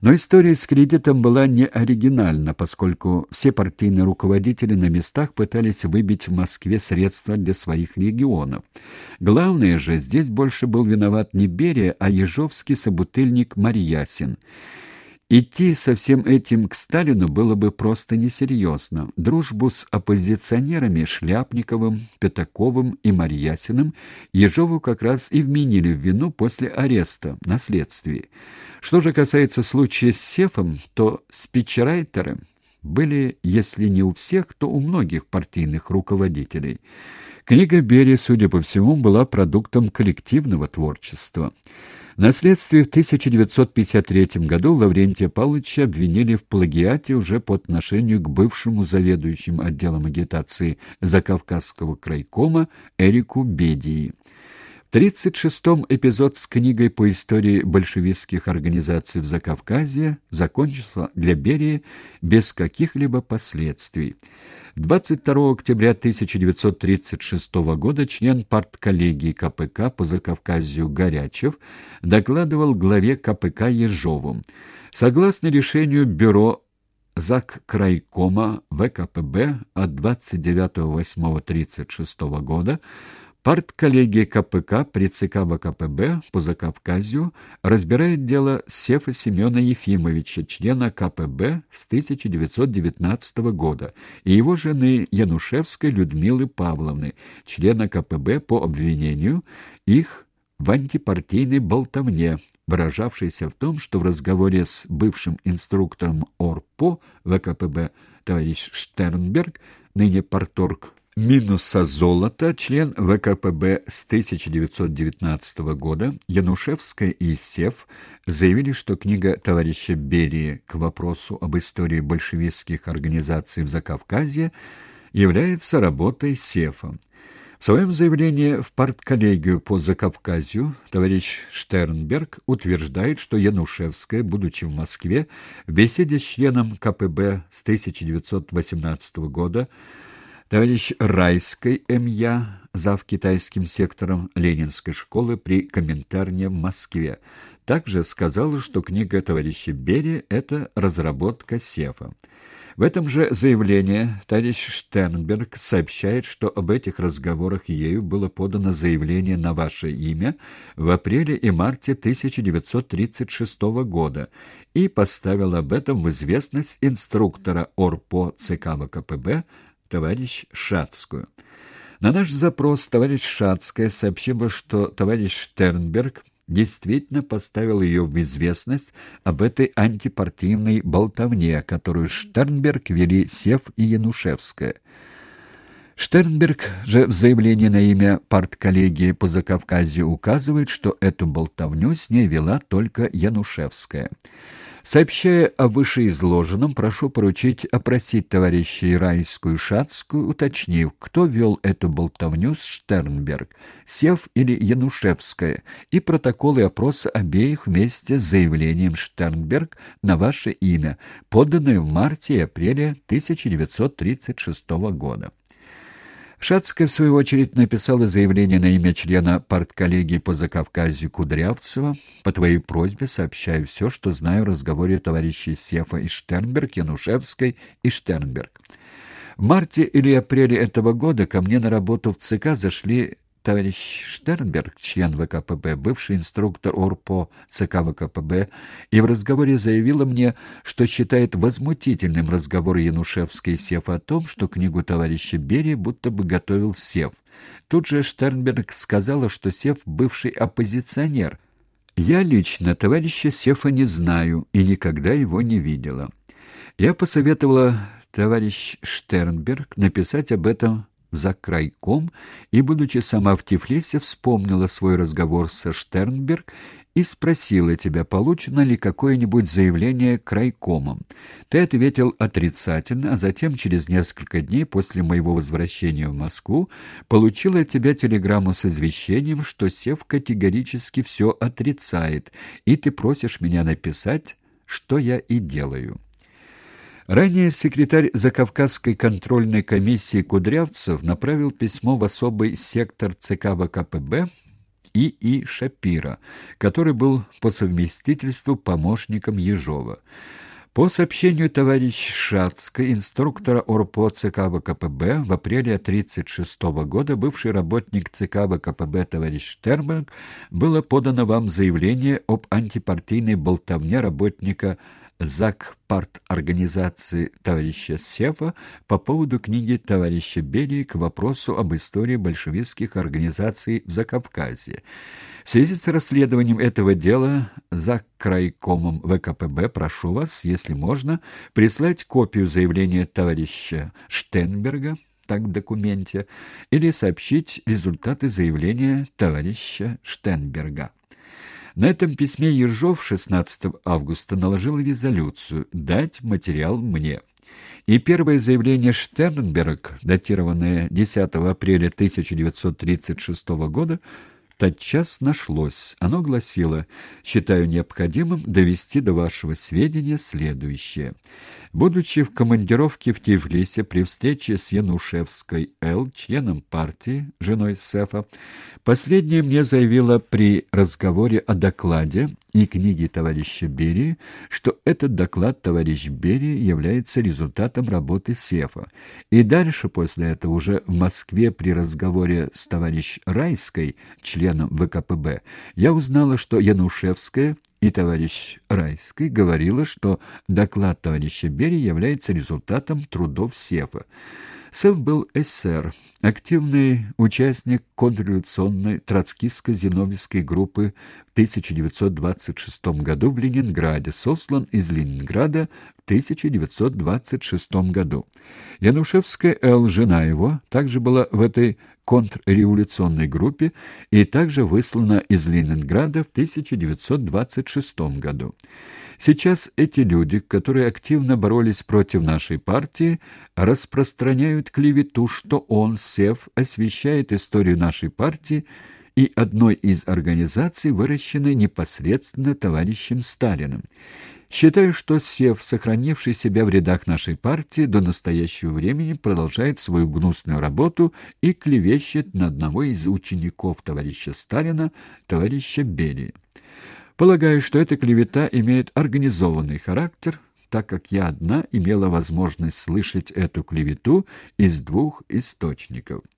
Но история с кредитом была не оригинальна, поскольку все партийные руководители на местах пытались выбить в Москве средства для своих регионов. Главное же, здесь больше был виноват не Берия, а ежовский собутыльник Марьясин – Идти со всем этим к Сталину было бы просто несерьезно. Дружбу с оппозиционерами Шляпниковым, Пятаковым и Марьясиным Ежову как раз и вменили в вину после ареста, на следствии. Что же касается случая с Сефом, то спичрайтеры были, если не у всех, то у многих партийных руководителей. Книга Берия, судя по всему, была продуктом коллективного творчества. На следствии в 1953 году Лаврентия Павловича обвинили в плагиате уже по отношению к бывшему заведующему отделом агитации Закавказского крайкома Эрику Бедии. В 1936-м эпизод с книгой по истории большевистских организаций в Закавказье закончился для Берии без каких-либо последствий. 22 октября 1936 года член партколлегии КПК по Закавказью Горячев докладывал главе КПК Ежову. Согласно решению Бюро ЗАГ Крайкома ВКПБ от 29.08.1936 года Партколлегия КПК при ЦК ВКПБ по Закавказью разбирает дело Сефа Семена Ефимовича, члена КПБ с 1919 года, и его жены Янушевской Людмилы Павловны, члена КПБ по обвинению их в антипартийной болтовне, выражавшейся в том, что в разговоре с бывшим инструктором ОРПО ВКПБ товарищ Штернберг, ныне порторг Минуса золота, член ВКПБ с 1919 года, Янушевская и Сев заявили, что книга товарища Берии к вопросу об истории большевистских организаций в Закавказье является работой Сефа. В своем заявлении в партколлегию по Закавказью товарищ Штернберг утверждает, что Янушевская, будучи в Москве, в беседе с членом КПБ с 1918 года, Товарищ Райской М.Я., зав. китайским сектором Ленинской школы при Коминтерне в Москве, также сказал, что книга товарища Берия – это разработка Сефа. В этом же заявлении товарищ Штернберг сообщает, что об этих разговорах ею было подано заявление на ваше имя в апреле и марте 1936 года и поставил об этом в известность инструктора ОРПО ЦК ВКПБ товарищ Шацкую. На наш запрос товарищ Шацкая сообщила, что товарищ Штернберг действительно поставил ее в известность об этой антипартийной болтовне, которую Штернберг вели Сев и Янушевская. Штернберг же в заявлении на имя партколлегии по Закавказью указывает, что эту болтовню с ней вела только Янушевская. Сообщая о вышеизложенном, прошу поручить опросить товарищей Райскую и Шацкую, уточнив, кто вел эту болтовню с Штернберг, Сев или Янушевская, и протоколы опроса обеих вместе с заявлением Штернберг на ваше имя, поданные в марте и апреле 1936 года. Шацкая, в свою очередь, написала заявление на имя члена партколлегии по Закавказью Кудрявцева. По твоей просьбе сообщаю все, что знаю в разговоре товарищей Сефа и Штернберг, Янушевской и Штернберг. В марте или апреле этого года ко мне на работу в ЦК зашли товарищ Штернберг, член ВКПБ, бывший инструктор ОРПО ЦК ВКПБ, и в разговоре заявила мне, что считает возмутительным разговор Янушевской и Сев о том, что книгу товарища Берия будто бы готовил Сев. Тут же Штернберг сказала, что Сев — бывший оппозиционер. Я лично товарища Сефа не знаю и никогда его не видела. Я посоветовала товарищ Штернберг написать об этом за крайком и, будучи сама в Тифлисе, вспомнила свой разговор со Штернберг и спросила тебя, получено ли какое-нибудь заявление крайкомом. Ты ответил отрицательно, а затем, через несколько дней после моего возвращения в Москву, получила от тебя телеграмму с извещением, что Сев категорически все отрицает, и ты просишь меня написать, что я и делаю. Ранее секретарь Закавказской контрольной комиссии Кудрявцев направил письмо в особый сектор ЦК ВКПБ И. И. Шапира, который был по совместительству помощником Ежова. По сообщению товарища Шацка, инструктора ОРПО ЦК ВКПБ, в апреле 1936 года бывший работник ЦК ВКПБ товарищ Штерберг было подано вам заявление об антипартийной болтовне работника ЗАГ организации товарища Сефа по поводу книги товарища Берии к вопросу об истории большевистских организаций в Закавказье. В связи с расследованием этого дела за крайкомом ВКПБ прошу вас, если можно, прислать копию заявления товарища Штенберга так в документе, или сообщить результаты заявления товарища Штенберга. На этом письме Ежов 16 августа наложил резолюцию «дать материал мне». И первое заявление Штернберг, датированное 10 апреля 1936 года, тотчас нашлось. Оно гласило «Считаю необходимым довести до вашего сведения следующее. Будучи в командировке в Тифлисе при встрече с Янушевской Л., членом партии, женой Сефа, последняя мне заявила при разговоре о докладе и книге товарища Берии, что этот доклад товарищ Берии является результатом работы Сефа. И дальше после этого уже в Москве при разговоре с товарищ Райской, членом ВКПБ, я узнала, что Янушевская и товарищ Райский говорила, что доклад товарища Берии является результатом трудов Сефа. Сев был эсер, активный участник контрреволюционной троцкистско-зиновьевской группы в 1926 году в Ленинграде, сослан из Ленинграда в 1926 году. Янушевская Л., жена его, также была в этой контрреволюционной группе и также выслана из Ленинграда в 1926 году. Сейчас эти люди, которые активно боролись против нашей партии, распространяют клевету, что он, Сев, освещает историю нашей партии и одной из организаций, выращенной непосредственно товарищем Сталиным. Считаю, что Сев, сохранивший себя в рядах нашей партии до настоящего времени, продолжает свою гнусную работу и клевещет на одного из учеников товарища Сталина, товарища Берии. Полагаю, что эта клевета имеет организованный характер, так как я одна имела возможность слышать эту клевету из двух источников –